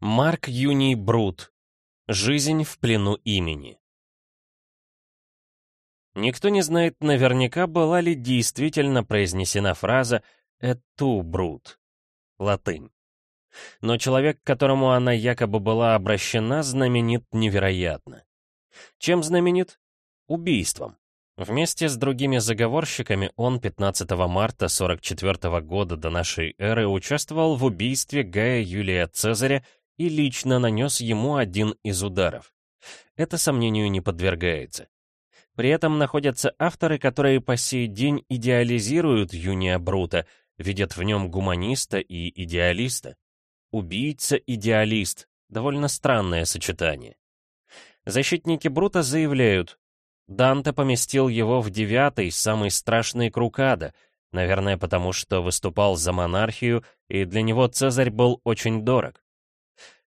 Марк Юний Брут. Жизнь в плену имени. Никто не знает наверняка, была ли действительно произнесена фраза «эту Брут» — латынь. Но человек, к которому она якобы была обращена, знаменит невероятно. Чем знаменит? Убийством. Вместе с другими заговорщиками он 15 марта 44 года до нашей эры участвовал в убийстве Гая Юлия Цезаря и лично нанес ему один из ударов. Это сомнению не подвергается. При этом находятся авторы, которые по сей день идеализируют Юния Брута, видят в нем гуманиста и идеалиста. Убийца-идеалист — довольно странное сочетание. Защитники Брута заявляют, Данте поместил его в девятый, самый страшный круг ада, наверное, потому что выступал за монархию, и для него Цезарь был очень дорог.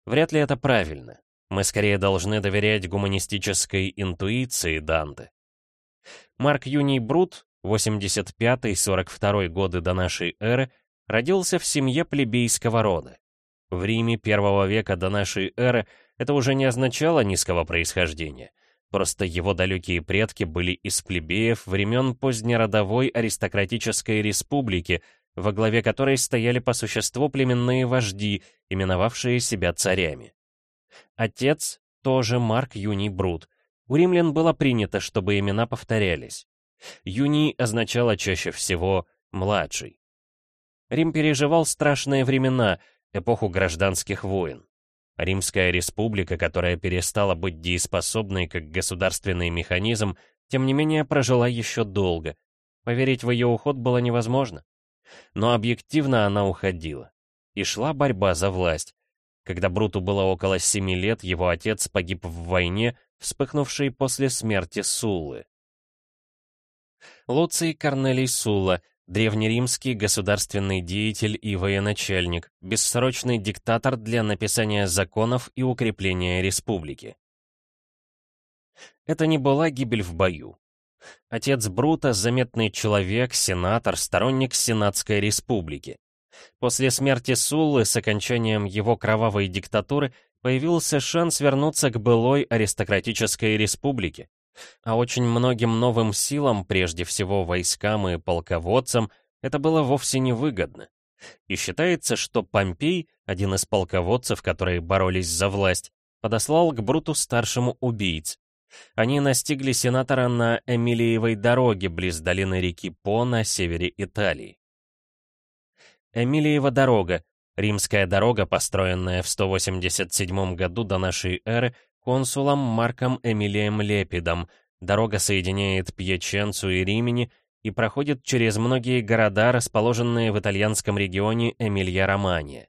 Вряд ли это правильно. Мы скорее должны доверять гуманистической интуиции Данте. Марк Юний Брут, 85-42 годы до нашей эры, родился в семье плебейского рода. В Риме первого века до нашей эры это уже не означало низкого происхождения. Просто его далекие предки были из плебеев времен позднеродовой аристократической республики, во главе которой стояли по существу племенные вожди, именовавшие себя царями. Отец тоже Марк Юний Брут. У римлян было принято, чтобы имена повторялись. Юний означало чаще всего «младший». Рим переживал страшные времена, эпоху гражданских войн. Римская республика, которая перестала быть дееспособной как государственный механизм, тем не менее прожила еще долго. Поверить в ее уход было невозможно. Но объективно она уходила. И шла борьба за власть. Когда Бруту было около семи лет, его отец погиб в войне, вспыхнувшей после смерти Суллы. Луций Корнелий Сула, древнеримский государственный деятель и военачальник, бессрочный диктатор для написания законов и укрепления республики. Это не была гибель в бою. Отец Брута — заметный человек, сенатор, сторонник Сенатской республики. После смерти Суллы с окончанием его кровавой диктатуры появился шанс вернуться к былой аристократической республике. А очень многим новым силам, прежде всего войскам и полководцам, это было вовсе не выгодно. И считается, что Помпей, один из полководцев, которые боролись за власть, подослал к Бруту старшему убийц, они настигли сенатора на Эмилиевой дороге близ долины реки По на севере Италии. Эмилиева дорога, римская дорога, построенная в 187 году до нашей эры консулом Марком Эмилием Лепидом. Дорога соединяет Пьяченцу и Римени и проходит через многие города, расположенные в итальянском регионе Эмилья-Романья.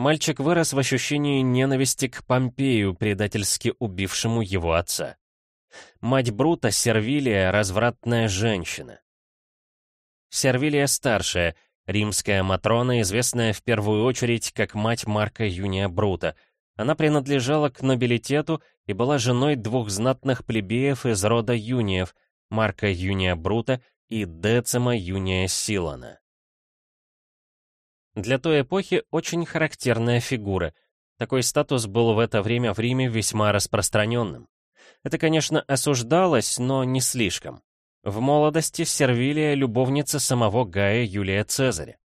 Мальчик вырос в ощущении ненависти к Помпею, предательски убившему его отца. Мать Брута, Сервилия, развратная женщина. Сервилия старшая, римская Матрона, известная в первую очередь как мать Марка Юния Брута. Она принадлежала к нобилитету и была женой двух знатных плебеев из рода Юниев, Марка Юния Брута и Децима Юния Силана. Для той эпохи очень характерная фигура. Такой статус был в это время в Риме весьма распространенным. Это, конечно, осуждалось, но не слишком. В молодости Сервилия — любовница самого Гая Юлия Цезаря.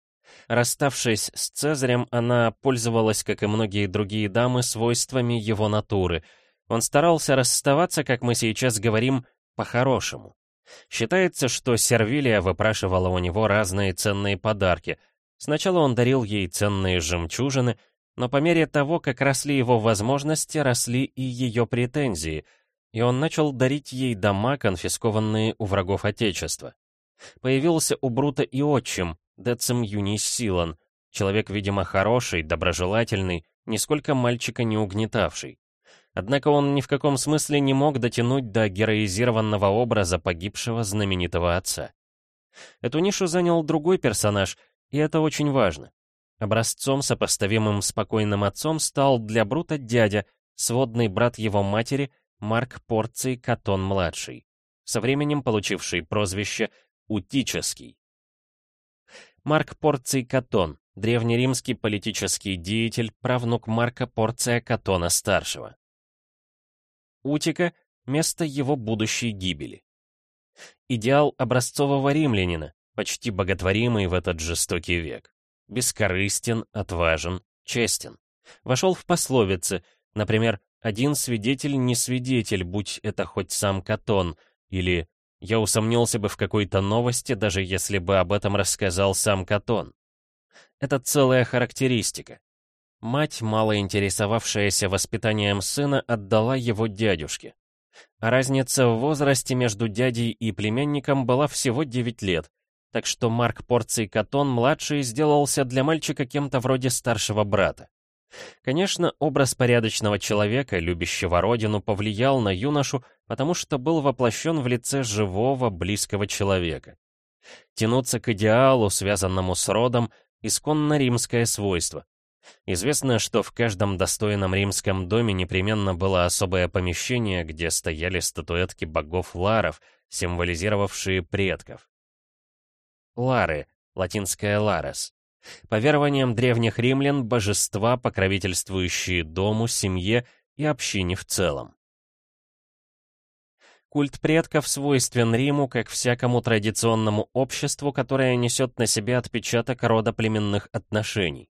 Расставшись с Цезарем, она пользовалась, как и многие другие дамы, свойствами его натуры. Он старался расставаться, как мы сейчас говорим, по-хорошему. Считается, что Сервилия выпрашивала у него разные ценные подарки — Сначала он дарил ей ценные жемчужины, но по мере того, как росли его возможности, росли и ее претензии, и он начал дарить ей дома, конфискованные у врагов Отечества. Появился у Брута и отчим, Децим Юнис Силан, человек, видимо, хороший, доброжелательный, нисколько мальчика не угнетавший. Однако он ни в каком смысле не мог дотянуть до героизированного образа погибшего знаменитого отца. Эту нишу занял другой персонаж — и это очень важно. Образцом, сопоставимым с покойным отцом, стал для Брута дядя, сводный брат его матери, Марк Порций Катон-младший, со временем получивший прозвище «Утический». Марк Порций Катон, древнеримский политический деятель, правнук Марка Порция Катона-старшего. Утика — место его будущей гибели. Идеал образцового римлянина, почти боготворимый в этот жестокий век. Бескорыстен, отважен, честен. Вошел в пословицы, например, «один свидетель не свидетель, будь это хоть сам Катон», или «я усомнился бы в какой-то новости, даже если бы об этом рассказал сам Катон». Это целая характеристика. Мать, мало интересовавшаяся воспитанием сына, отдала его дядюшке. А разница в возрасте между дядей и племянником была всего 9 лет, так что Марк Порций Катон-младший сделался для мальчика кем-то вроде старшего брата. Конечно, образ порядочного человека, любящего родину, повлиял на юношу, потому что был воплощен в лице живого, близкого человека. Тянуться к идеалу, связанному с родом, исконно римское свойство. Известно, что в каждом достойном римском доме непременно было особое помещение, где стояли статуэтки богов-ларов, символизировавшие предков. Лары, латинское «ларес». По верованиям древних римлян, божества, покровительствующие дому, семье и общине в целом. Культ предков свойствен Риму, как всякому традиционному обществу, которое несет на себе отпечаток рода племенных отношений.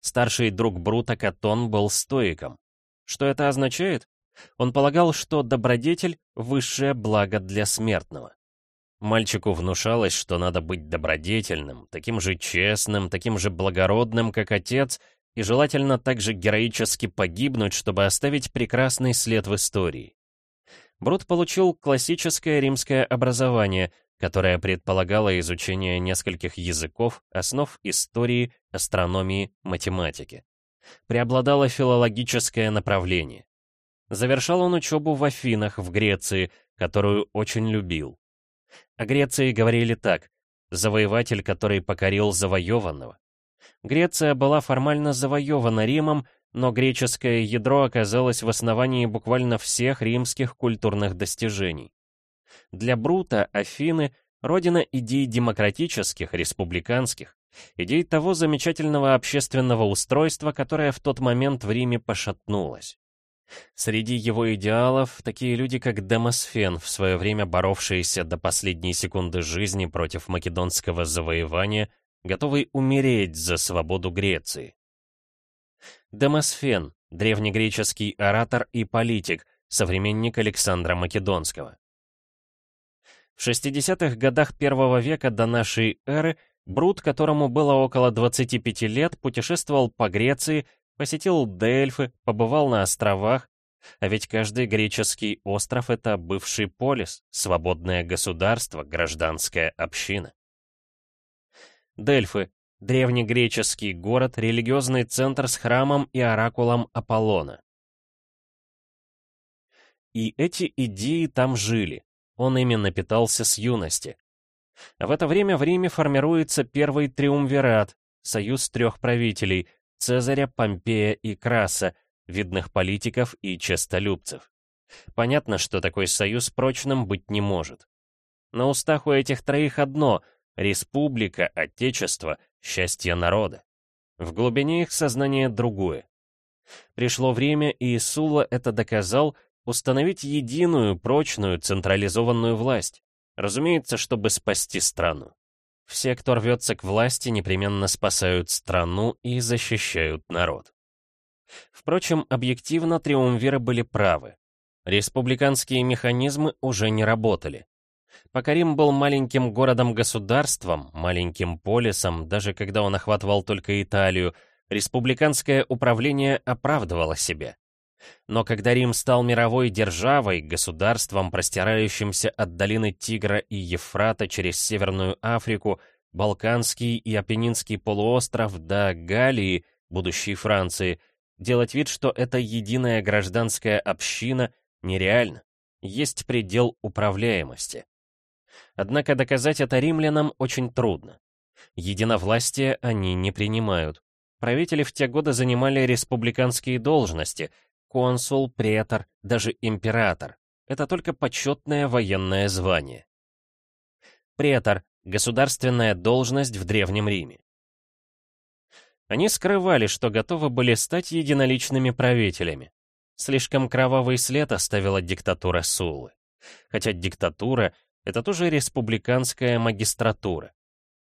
Старший друг Брута Катон был стоиком. Что это означает? Он полагал, что добродетель — высшее благо для смертного. Мальчику внушалось, что надо быть добродетельным, таким же честным, таким же благородным, как отец, и желательно также героически погибнуть, чтобы оставить прекрасный след в истории. Брут получил классическое римское образование, которое предполагало изучение нескольких языков, основ истории, астрономии, математики. Преобладало филологическое направление. Завершал он учебу в Афинах, в Греции, которую очень любил. О Греции говорили так «завоеватель, который покорил завоеванного». Греция была формально завоевана Римом, но греческое ядро оказалось в основании буквально всех римских культурных достижений. Для Брута Афины — родина идей демократических, республиканских, идей того замечательного общественного устройства, которое в тот момент в Риме пошатнулось. Среди его идеалов такие люди, как Демосфен, в свое время боровшиеся до последней секунды жизни против македонского завоевания, готовый умереть за свободу Греции. Демосфен, древнегреческий оратор и политик, современник Александра Македонского. В 60-х годах первого века до нашей эры Брут, которому было около 25 лет, путешествовал по Греции, посетил Дельфы, побывал на островах, а ведь каждый греческий остров — это бывший полис, свободное государство, гражданская община. Дельфы Древнегреческий город, религиозный центр с храмом и оракулом Аполлона. И эти идеи там жили. Он ими напитался с юности. в это время в Риме формируется первый триумвират, союз трех правителей — Цезаря, Помпея и Краса, видных политиков и честолюбцев. Понятно, что такой союз прочным быть не может. На устах у этих троих одно — республика, отечество, счастье народа. В глубине их сознания другое. Пришло время, и Сула это доказал, установить единую, прочную, централизованную власть. Разумеется, чтобы спасти страну. Все, кто рвется к власти, непременно спасают страну и защищают народ. Впрочем, объективно триумвиры были правы. Республиканские механизмы уже не работали. Пока Рим был маленьким городом-государством, маленьким полисом, даже когда он охватывал только Италию, республиканское управление оправдывало себя. Но когда Рим стал мировой державой, государством, простирающимся от долины Тигра и Ефрата через Северную Африку, Балканский и Апеннинский полуостров до Галлии, будущей Франции, делать вид, что это единая гражданская община, нереально. Есть предел управляемости. Однако доказать это римлянам очень трудно. Единовластие они не принимают. Правители в те годы занимали республиканские должности — консул, претор, даже император. Это только почетное военное звание. Претор — государственная должность в Древнем Риме. Они скрывали, что готовы были стать единоличными правителями. Слишком кровавый след оставила диктатура Суллы. Хотя диктатура — это тоже республиканская магистратура.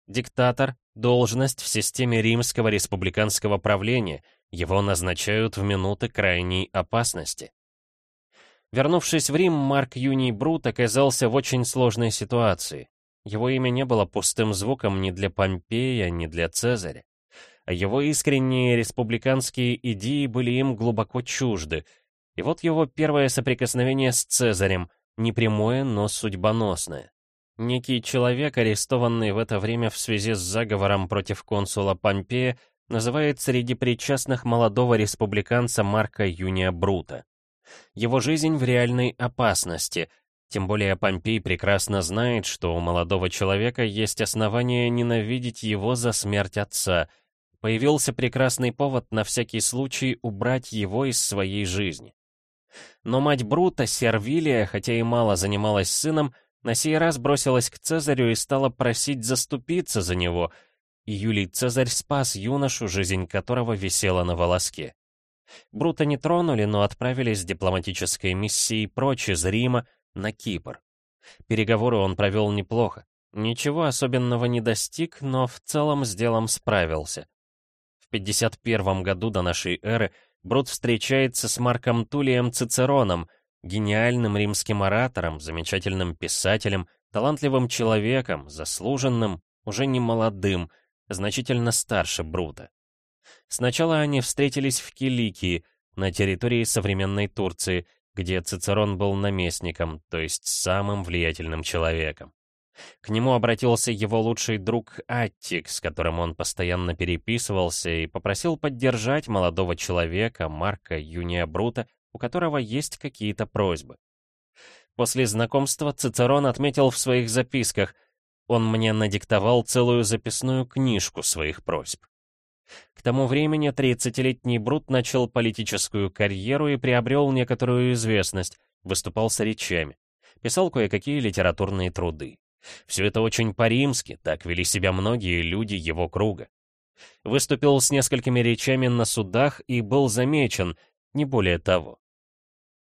Диктатор — должность в системе римского республиканского правления, его назначают в минуты крайней опасности. Вернувшись в Рим, Марк Юний Брут оказался в очень сложной ситуации. Его имя не было пустым звуком ни для Помпея, ни для Цезаря. А его искренние республиканские идеи были им глубоко чужды. И вот его первое соприкосновение с Цезарем, не прямое, но судьбоносное. Некий человек, арестованный в это время в связи с заговором против консула Помпея, называет среди причастных молодого республиканца Марка Юния Брута. Его жизнь в реальной опасности, тем более Помпей прекрасно знает, что у молодого человека есть основания ненавидеть его за смерть отца. Появился прекрасный повод на всякий случай убрать его из своей жизни. Но мать Брута, Сервилия, хотя и мало занималась сыном, на сей раз бросилась к Цезарю и стала просить заступиться за него, и Юлий Цезарь спас юношу, жизнь которого висела на волоске. Брута не тронули, но отправились с дипломатической миссией прочь из Рима, на Кипр. Переговоры он провел неплохо. Ничего особенного не достиг, но в целом с делом справился. В 51 году до нашей эры Брут встречается с Марком Тулием Цицероном, гениальным римским оратором, замечательным писателем, талантливым человеком, заслуженным, уже не молодым, значительно старше Брута. Сначала они встретились в Киликии, на территории современной Турции, где Цицерон был наместником, то есть самым влиятельным человеком. К нему обратился его лучший друг Аттик, с которым он постоянно переписывался, и попросил поддержать молодого человека, Марка Юния Брута, у которого есть какие-то просьбы. После знакомства Цицерон отметил в своих записках, он мне надиктовал целую записную книжку своих просьб. К тому времени 30-летний Брут начал политическую карьеру и приобрел некоторую известность, выступал с речами, писал кое-какие литературные труды. Все это очень по-римски, так вели себя многие люди его круга. Выступил с несколькими речами на судах и был замечен, не более того.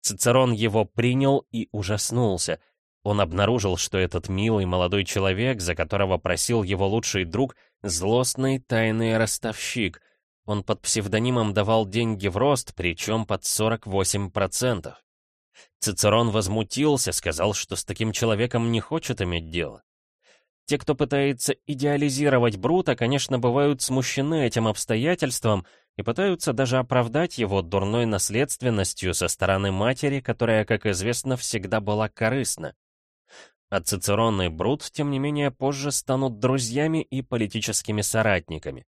Цицерон его принял и ужаснулся. Он обнаружил, что этот милый молодой человек, за которого просил его лучший друг, злостный тайный ростовщик. Он под псевдонимом давал деньги в рост, причем под 48%. Цицерон возмутился, сказал, что с таким человеком не хочет иметь дело. Те, кто пытается идеализировать Брута, конечно, бывают смущены этим обстоятельством и пытаются даже оправдать его дурной наследственностью со стороны матери, которая, как известно, всегда была корыстна. А Цицерон и Брут, тем не менее, позже станут друзьями и политическими соратниками.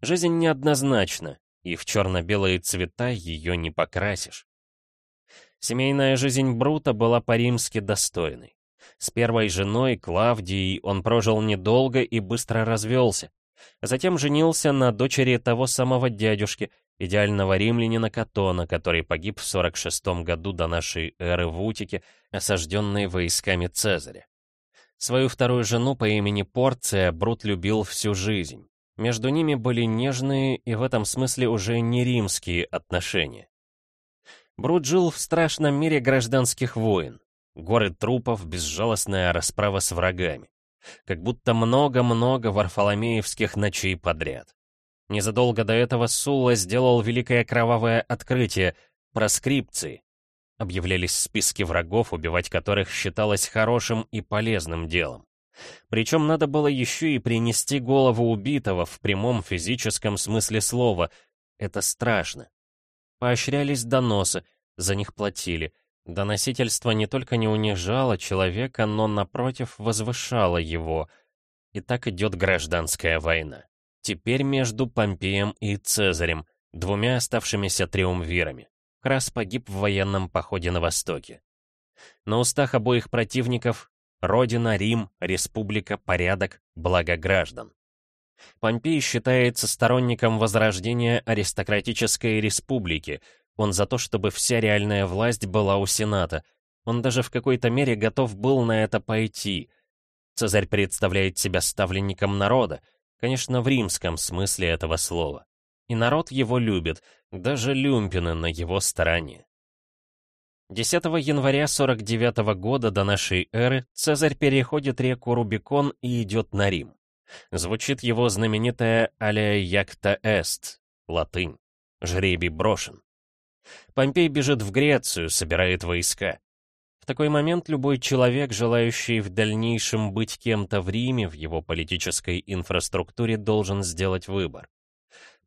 Жизнь неоднозначна, и в черно-белые цвета ее не покрасишь. Семейная жизнь Брута была по-римски достойной. С первой женой, Клавдией, он прожил недолго и быстро развелся. Затем женился на дочери того самого дядюшки, идеального римлянина Катона, который погиб в 46 году до нашей эры в Утике, осажденной войсками Цезаря. Свою вторую жену по имени Порция Брут любил всю жизнь. Между ними были нежные и в этом смысле уже не римские отношения. Брут жил в страшном мире гражданских войн. Горы трупов, безжалостная расправа с врагами. Как будто много-много варфоломеевских ночей подряд. Незадолго до этого Сулла сделал великое кровавое открытие — проскрипции. Объявлялись списки врагов, убивать которых считалось хорошим и полезным делом. Причем надо было еще и принести голову убитого в прямом физическом смысле слова. Это страшно. Поощрялись доносы, за них платили. Доносительство не только не унижало человека, но, напротив, возвышало его. И так идет гражданская война. Теперь между Помпеем и Цезарем, двумя оставшимися триумвирами. Крас погиб в военном походе на Востоке. На устах обоих противников Родина, Рим, республика, порядок, благо граждан. Помпей считается сторонником возрождения аристократической республики. Он за то, чтобы вся реальная власть была у Сената. Он даже в какой-то мере готов был на это пойти. Цезарь представляет себя ставленником народа, Конечно, в римском смысле этого слова. И народ его любит, даже люмпины на его стороне. 10 января 49 года до нашей эры Цезарь переходит реку Рубикон и идет на Рим. Звучит его знаменитая «Алия якта эст» — латынь. Жребий брошен. Помпей бежит в Грецию, собирает войска. В такой момент любой человек, желающий в дальнейшем быть кем-то в Риме, в его политической инфраструктуре, должен сделать выбор.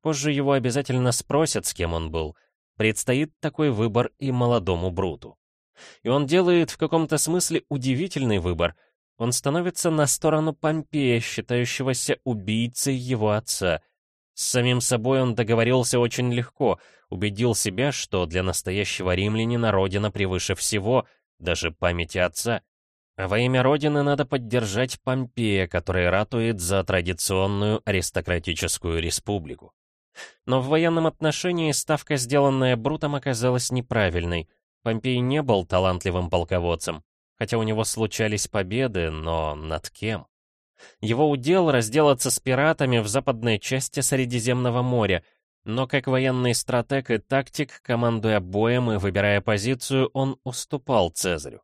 Позже его обязательно спросят, с кем он был. Предстоит такой выбор и молодому Бруту. И он делает в каком-то смысле удивительный выбор. Он становится на сторону Помпея, считающегося убийцей его отца. С самим собой он договорился очень легко, убедил себя, что для настоящего римлянина родина превыше всего, даже памяти отца. А во имя Родины надо поддержать Помпея, который ратует за традиционную аристократическую республику. Но в военном отношении ставка, сделанная Брутом, оказалась неправильной. Помпей не был талантливым полководцем, хотя у него случались победы, но над кем? Его удел разделаться с пиратами в западной части Средиземного моря, но как военный стратег и тактик, командуя боем и выбирая позицию, он уступал Цезарю.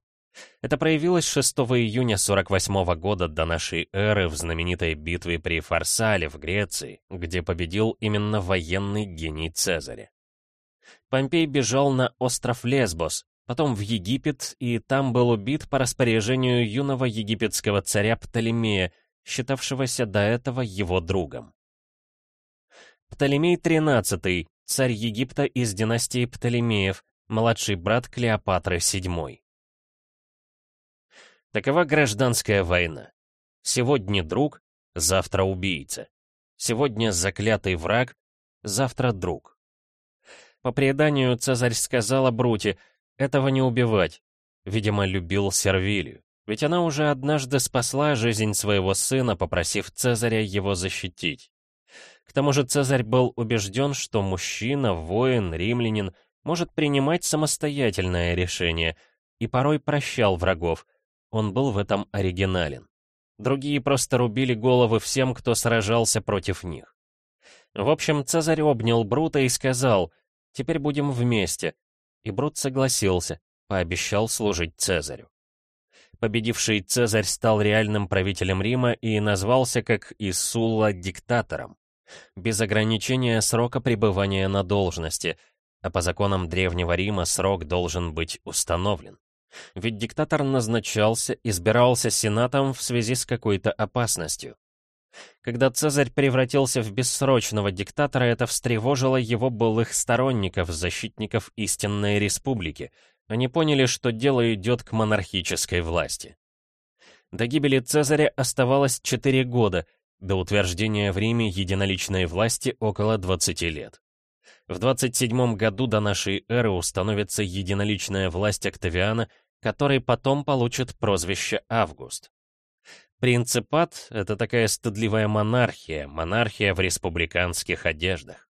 Это проявилось 6 июня 48 года до нашей эры в знаменитой битве при Фарсале в Греции, где победил именно военный гений Цезаря. Помпей бежал на остров Лесбос, потом в Египет, и там был убит по распоряжению юного египетского царя Птолемея, считавшегося до этого его другом. Птолемей XIII, царь Египта из династии Птолемеев, младший брат Клеопатры VII. Такова гражданская война. Сегодня друг, завтра убийца. Сегодня заклятый враг, завтра друг. По преданию Цезарь сказал о Бруте, этого не убивать. Видимо, любил Сервилию. Ведь она уже однажды спасла жизнь своего сына, попросив Цезаря его защитить. К тому же Цезарь был убежден, что мужчина, воин, римлянин может принимать самостоятельное решение и порой прощал врагов, он был в этом оригинален. Другие просто рубили головы всем, кто сражался против них. В общем, Цезарь обнял Брута и сказал, «Теперь будем вместе». И Брут согласился, пообещал служить Цезарю. Победивший Цезарь стал реальным правителем Рима и назвался как и диктатором, без ограничения срока пребывания на должности, а по законам Древнего Рима срок должен быть установлен. Ведь диктатор назначался, избирался сенатом в связи с какой-то опасностью. Когда Цезарь превратился в бессрочного диктатора, это встревожило его былых сторонников, защитников истинной республики. Они поняли, что дело идет к монархической власти. До гибели Цезаря оставалось 4 года, до утверждения в Риме единоличной власти около 20 лет. В 27 году до нашей эры установится единоличная власть Октавиана — который потом получит прозвище Август. Принципат — это такая стыдливая монархия, монархия в республиканских одеждах.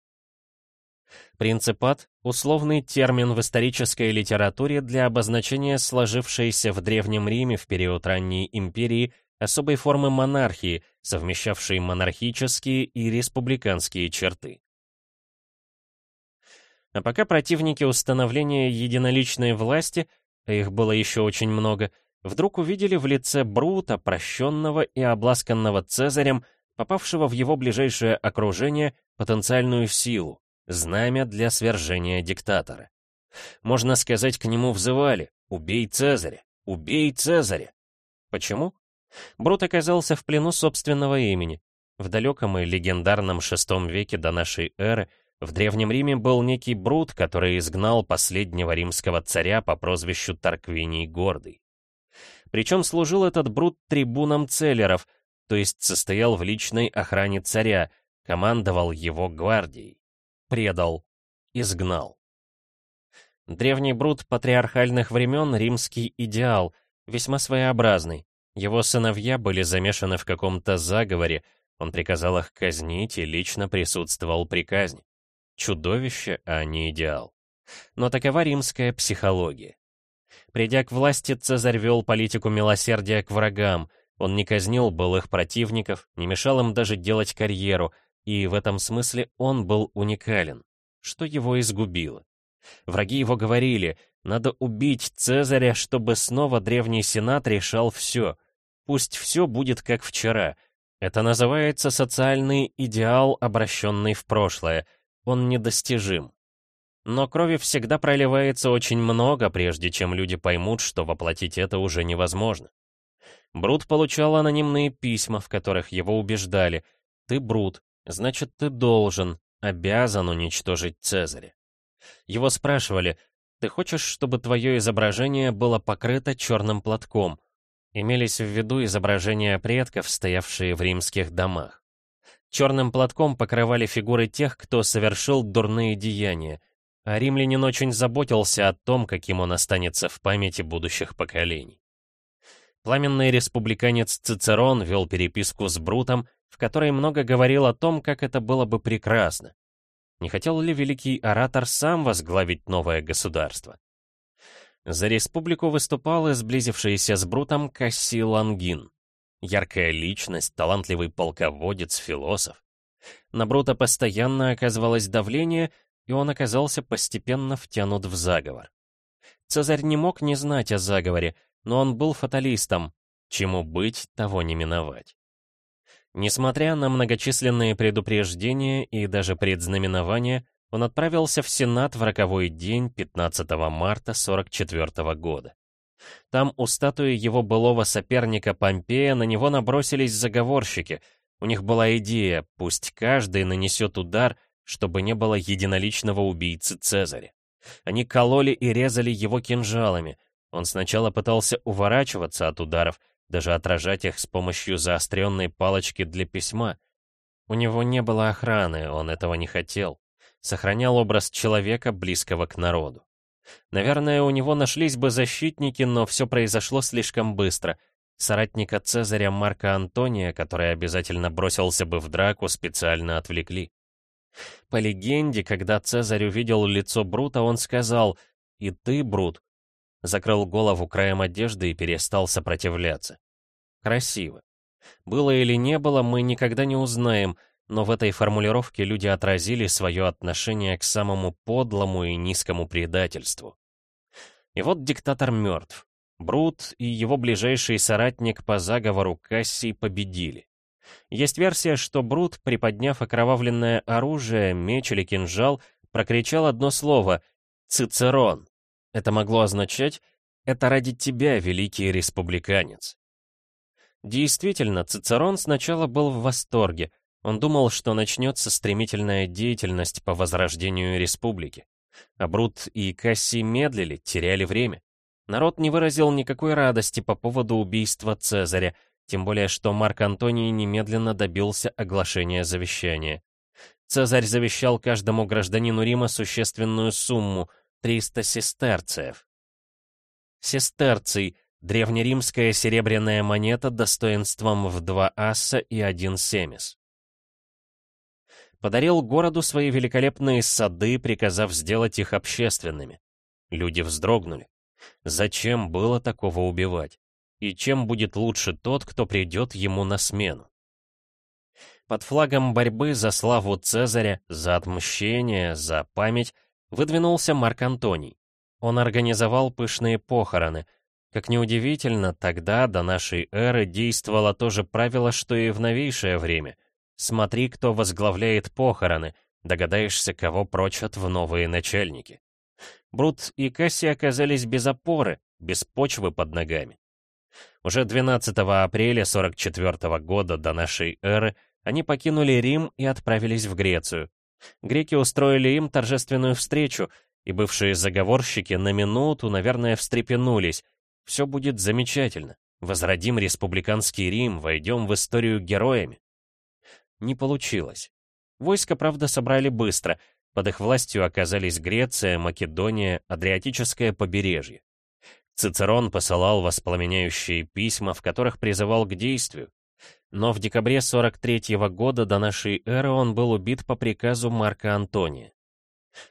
Принципат — условный термин в исторической литературе для обозначения сложившейся в Древнем Риме в период ранней империи особой формы монархии, совмещавшей монархические и республиканские черты. А пока противники установления единоличной власти — а их было еще очень много, вдруг увидели в лице Брута, прощенного и обласканного Цезарем, попавшего в его ближайшее окружение, потенциальную силу, знамя для свержения диктатора. Можно сказать, к нему взывали «Убей Цезаря! Убей Цезаря!» Почему? Брут оказался в плену собственного имени. В далеком и легендарном VI веке до нашей эры в Древнем Риме был некий Брут, который изгнал последнего римского царя по прозвищу Тарквиний Гордый. Причем служил этот Брут трибуном целлеров, то есть состоял в личной охране царя, командовал его гвардией. Предал, изгнал. Древний Брут патриархальных времен — римский идеал, весьма своеобразный. Его сыновья были замешаны в каком-то заговоре, он приказал их казнить и лично присутствовал при казни. Чудовище, а не идеал. Но такова римская психология. Придя к власти, Цезарь вел политику милосердия к врагам. Он не казнил былых противников, не мешал им даже делать карьеру, и в этом смысле он был уникален, что его изгубило. Враги его говорили, надо убить Цезаря, чтобы снова древний сенат решал все. Пусть все будет как вчера. Это называется социальный идеал, обращенный в прошлое. Он недостижим. Но крови всегда проливается очень много, прежде чем люди поймут, что воплотить это уже невозможно. Брут получал анонимные письма, в которых его убеждали «Ты Брут, значит, ты должен, обязан уничтожить Цезаря». Его спрашивали «Ты хочешь, чтобы твое изображение было покрыто черным платком?» Имелись в виду изображения предков, стоявшие в римских домах. Черным платком покрывали фигуры тех, кто совершил дурные деяния — а римлянин очень заботился о том, каким он останется в памяти будущих поколений. Пламенный республиканец Цицерон вел переписку с Брутом, в которой много говорил о том, как это было бы прекрасно. Не хотел ли великий оратор сам возглавить новое государство? За республику выступал и сблизившийся с Брутом Кассий Лангин. Яркая личность, талантливый полководец, философ. На Брута постоянно оказывалось давление, и он оказался постепенно втянут в заговор. Цезарь не мог не знать о заговоре, но он был фаталистом. Чему быть, того не миновать. Несмотря на многочисленные предупреждения и даже предзнаменования, он отправился в Сенат в роковой день 15 марта 44 года. Там у статуи его былого соперника Помпея на него набросились заговорщики. У них была идея, пусть каждый нанесет удар, чтобы не было единоличного убийцы Цезаря. Они кололи и резали его кинжалами. Он сначала пытался уворачиваться от ударов, даже отражать их с помощью заостренной палочки для письма. У него не было охраны, он этого не хотел. Сохранял образ человека, близкого к народу. Наверное, у него нашлись бы защитники, но все произошло слишком быстро. Соратника Цезаря Марка Антония, который обязательно бросился бы в драку, специально отвлекли. По легенде, когда Цезарь увидел лицо Брута, он сказал «И ты, Брут?» Закрыл голову краем одежды и перестал сопротивляться. Красиво. Было или не было, мы никогда не узнаем, но в этой формулировке люди отразили свое отношение к самому подлому и низкому предательству. И вот диктатор мертв. Брут и его ближайший соратник по заговору Кассий победили. Есть версия, что Брут, приподняв окровавленное оружие, меч или кинжал, прокричал одно слово «Цицерон». Это могло означать «Это ради тебя, великий республиканец». Действительно, Цицерон сначала был в восторге. Он думал, что начнется стремительная деятельность по возрождению республики. А Брут и Касси медлили, теряли время. Народ не выразил никакой радости по поводу убийства Цезаря, тем более, что Марк Антоний немедленно добился оглашения завещания. Цезарь завещал каждому гражданину Рима существенную сумму — 300 сестерцев. Сестерций — древнеримская серебряная монета достоинством в два асса и один семис. Подарил городу свои великолепные сады, приказав сделать их общественными. Люди вздрогнули. Зачем было такого убивать? и чем будет лучше тот, кто придет ему на смену. Под флагом борьбы за славу Цезаря, за отмщение, за память выдвинулся Марк Антоний. Он организовал пышные похороны. Как неудивительно, тогда, до нашей эры, действовало то же правило, что и в новейшее время. Смотри, кто возглавляет похороны, догадаешься, кого прочат в новые начальники. Брут и Касси оказались без опоры, без почвы под ногами. Уже 12 апреля 44 года до нашей эры они покинули Рим и отправились в Грецию. Греки устроили им торжественную встречу, и бывшие заговорщики на минуту, наверное, встрепенулись. Все будет замечательно. Возродим республиканский Рим, войдем в историю героями. Не получилось. Войска, правда, собрали быстро. Под их властью оказались Греция, Македония, Адриатическое побережье. Цицерон посылал воспламеняющие письма, в которых призывал к действию. Но в декабре 43 -го года до нашей эры он был убит по приказу Марка Антония.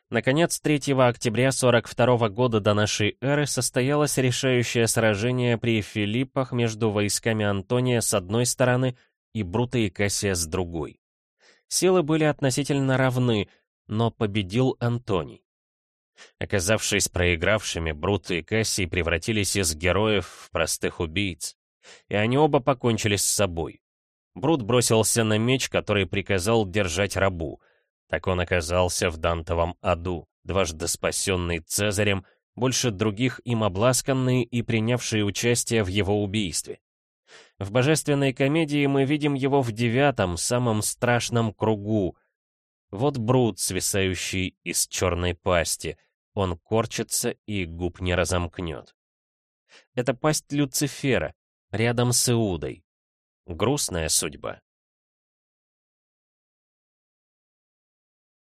Наконец, 3 октября 42 года до нашей эры состоялось решающее сражение при Филиппах между войсками Антония с одной стороны и Брута и Кассия с другой. Силы были относительно равны, но победил Антоний. Оказавшись проигравшими, Брут и Кассий превратились из героев в простых убийц. И они оба покончили с собой. Брут бросился на меч, который приказал держать рабу — так он оказался в Дантовом аду, дважды спасенный Цезарем, больше других им обласканный и принявший участие в его убийстве. В божественной комедии мы видим его в девятом, самом страшном кругу. Вот Брут, свисающий из черной пасти. Он корчится и губ не разомкнет. Это пасть Люцифера, рядом с Иудой. Грустная судьба.